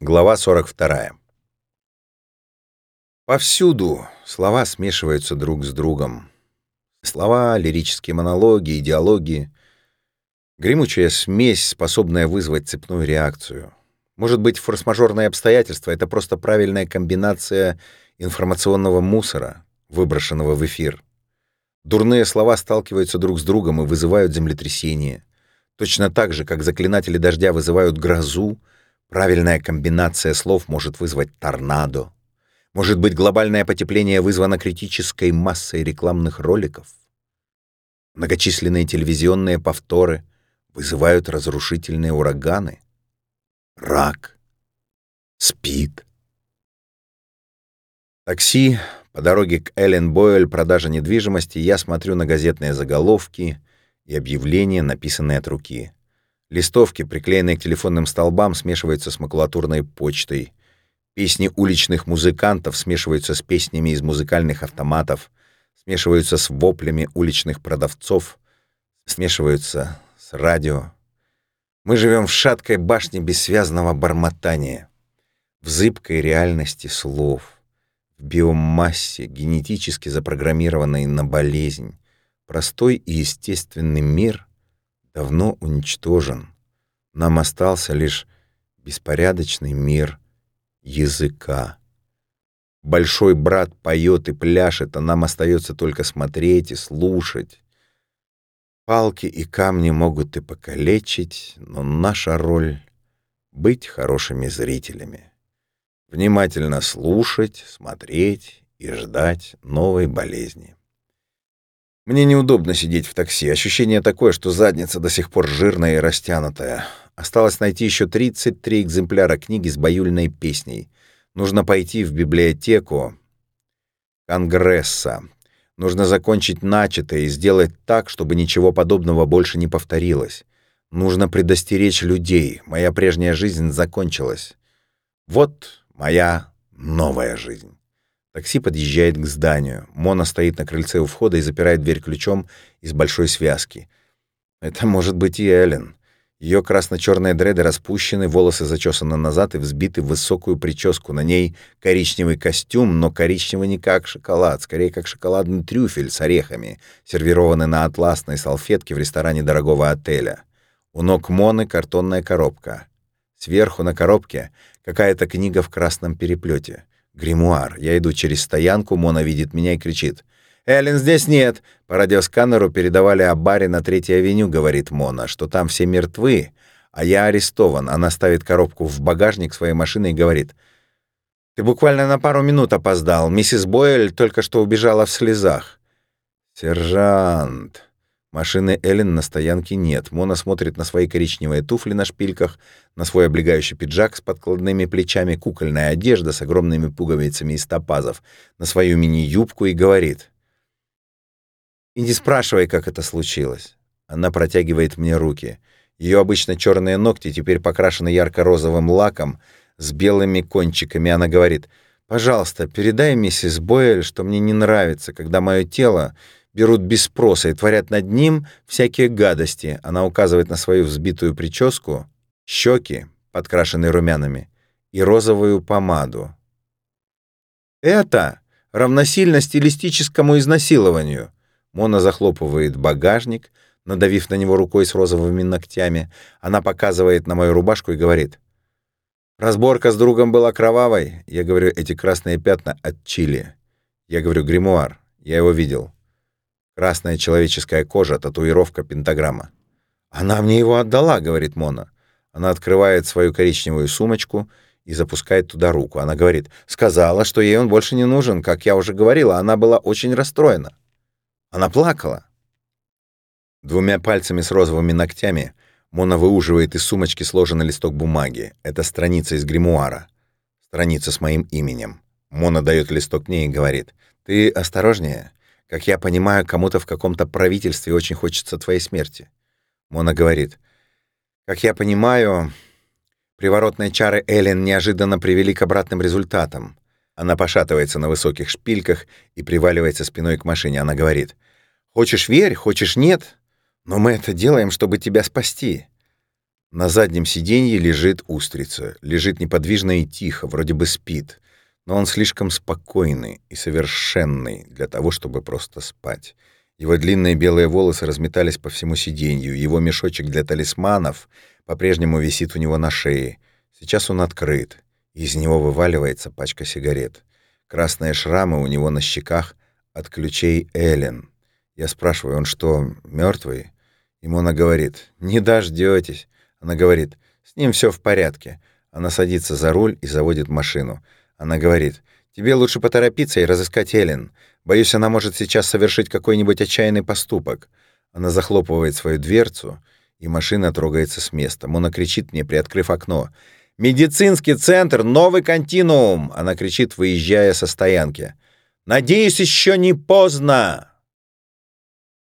Глава 42. Повсюду слова смешиваются друг с другом. Слова, лирические монологи, идеологии. Гремучая смесь, способная вызвать цепную реакцию. Может быть, форс-мажорные обстоятельства — это просто правильная комбинация информационного мусора, выброшенного в эфир. Дурные слова сталкиваются друг с другом и вызывают землетрясение. Точно так же, как заклинатели дождя вызывают грозу, правильная комбинация слов может вызвать торнадо. Может быть, глобальное потепление вызвано критической массой рекламных роликов? Многочисленные телевизионные повторы вызывают разрушительные ураганы. Рак. Спид. Такси по дороге к Эллен Бойль продажа недвижимости я смотрю на газетные заголовки и объявления, написанные от руки. Листовки, приклеенные к телефонным столбам, смешиваются с макулатурной почтой. Песни уличных музыкантов смешиваются с песнями из музыкальных автоматов, смешиваются с воплями уличных продавцов, смешиваются с радио. Мы живем в шаткой башне бессвязного бормотания, в зыбкой реальности слов в биомассе, генетически запрограммированной на болезнь, простой и естественный мир давно уничтожен. Нам остался лишь беспорядочный мир языка. Большой брат поет и пляшет, а нам остается только смотреть и слушать. Палки и камни могут и покалечить, но наша роль — быть хорошими зрителями внимательно слушать, смотреть и ждать новой болезни. Мне неудобно сидеть в такси. Ощущение такое, что задница до сих пор жирная и растянутая. Осталось найти еще 33 экземпляра книги с баюльной песней. Нужно пойти в библиотеку Конгресса. Нужно закончить начатое и сделать так, чтобы ничего подобного больше не повторилось. Нужно предостеречь людей. Моя прежняя жизнь закончилась. Вот Моя новая жизнь. Такси подъезжает к зданию. Мона стоит на крыльце у входа и запирает дверь ключом из большой связки. Это может быть и Эллен. Ее красно-черные дреды распущены, волосы зачесаны назад и взбиты в высокую прическу. На ней коричневый костюм, но коричневый не как шоколад, скорее как шоколадный трюфель с орехами, сервированный на атласной салфетке в ресторане дорогого отеля. У ног Моны картонная коробка. Сверху на коробке какая-то книга в красном переплете. Гримуар. Я иду через стоянку, Мона видит меня и кричит. «Эллен здесь нет!» По радиосканеру передавали о баре на Третьей авеню, говорит Мона, что там все мертвы, а я арестован. Она ставит коробку в багажник своей машины и говорит. «Ты буквально на пару минут опоздал. Миссис Бойль только что убежала в слезах». «Сержант!» Машины Эллен на стоянке нет. Мона смотрит на свои коричневые туфли на шпильках, на свой облегающий пиджак с подкладными плечами, кукольная одежда с огромными пуговицами из топазов, на свою мини-юбку и говорит. «И не спрашивай, как это случилось». Она протягивает мне руки. Ее обычно черные ногти теперь покрашены ярко-розовым лаком с белыми кончиками. Она говорит, «Пожалуйста, передай миссис Бойль, что мне не нравится, когда мое тело берут без спроса и творят над ним всякие гадости. Она указывает на свою взбитую прическу, щеки, подкрашенные румянами, и розовую помаду. Это равносильно стилистическому изнасилованию. Мона захлопывает багажник, надавив на него рукой с розовыми ногтями. Она показывает на мою рубашку и говорит: "Разборка с другом была кровавой". Я говорю: "Эти красные пятна от чили". Я говорю: "Гримуар". Я его видел. Красная человеческая кожа, татуировка, пентаграмма. «Она мне его отдала», — говорит Мона. Она открывает свою коричневую сумочку и запускает туда руку. Она говорит, сказала, что ей он больше не нужен. Как я уже говорила, она была очень расстроена. Она плакала. Двумя пальцами с розовыми ногтями Мона выуживает из сумочки сложенный листок бумаги. Это страница из гримуара. Страница с моим именем. Мона дает листок мне и говорит, «Ты осторожнее. Как я понимаю, кому-то в каком-то правительстве очень хочется твоей смерти. Мона говорит. Как я понимаю, приворотные чары Эллен неожиданно привели к обратным результатам. Она пошатывается на высоких шпильках и приваливается спиной к машине. Она говорит. Хочешь верь, хочешь нет, но мы это делаем, чтобы тебя спасти. На заднем сиденье лежит устрица. Лежит неподвижно и тихо, вроде бы спит. Но он слишком спокойный и совершенный для того, чтобы просто спать. Его длинные белые волосы разметались по всему сиденью. Его мешочек для талисманов по-прежнему висит у него на шее. Сейчас он открыт. Из него вываливается пачка сигарет. Красные шрамы у него на щеках от ключей Эллен. Я спрашиваю, он что, мертвый? Ему она говорит, не дождетесь. Она говорит, с ним все в порядке. Она садится за руль и заводит машину. Она говорит, тебе лучше поторопиться и разыскать Эллен. Боюсь, она может сейчас совершить какой-нибудь отчаянный поступок. Она захлопывает свою дверцу, и машина трогается с места. Мона кричит мне, приоткрыв окно. «Медицинский центр! Новый континуум!» Она кричит, выезжая со стоянки. «Надеюсь, еще не поздно!»